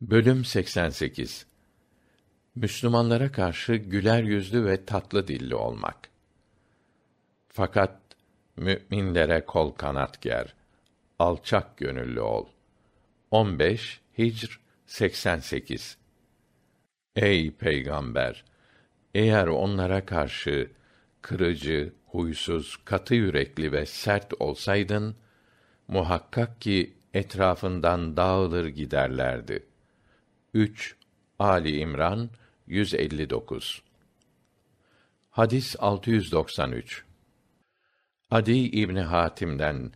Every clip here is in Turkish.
Bölüm 88 Müslümanlara karşı güler yüzlü ve tatlı dilli olmak. Fakat müminlere kol kanat ger. Alçak gönüllü ol. 15 Hicr 88 Ey peygamber! Eğer onlara karşı kırıcı, huysuz, katı yürekli ve sert olsaydın, muhakkak ki etrafından dağılır giderlerdi. 3 Ali İmran 159 Hadis 693 Adi İbni Hatim'den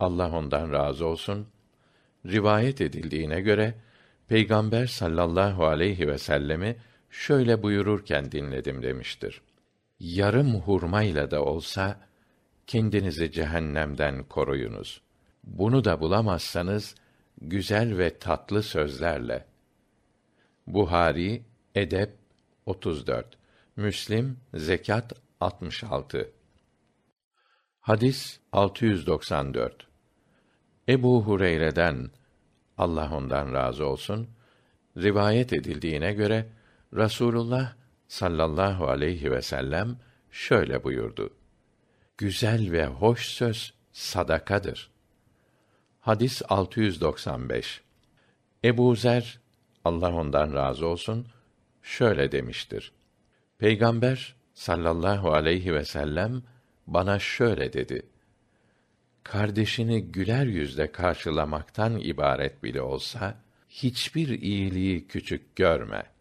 Allah ondan razı olsun rivayet edildiğine göre Peygamber sallallahu aleyhi ve sellemi şöyle buyururken dinledim demiştir. Yarım hurmayla da olsa kendinizi cehennemden koruyunuz. Bunu da bulamazsanız güzel ve tatlı sözlerle Buhari Edep 34 Müslim Zekat 66 Hadis 694 Ebu Hureyre'den Allah ondan razı olsun rivayet edildiğine göre Rasulullah sallallahu aleyhi ve sellem şöyle buyurdu. Güzel ve hoş söz sadakadır. Hadis 695 Ebu Zer Allah ondan razı olsun şöyle demiştir. Peygamber sallallahu aleyhi ve sellem bana şöyle dedi. Kardeşini güler yüzle karşılamaktan ibaret bile olsa hiçbir iyiliği küçük görme.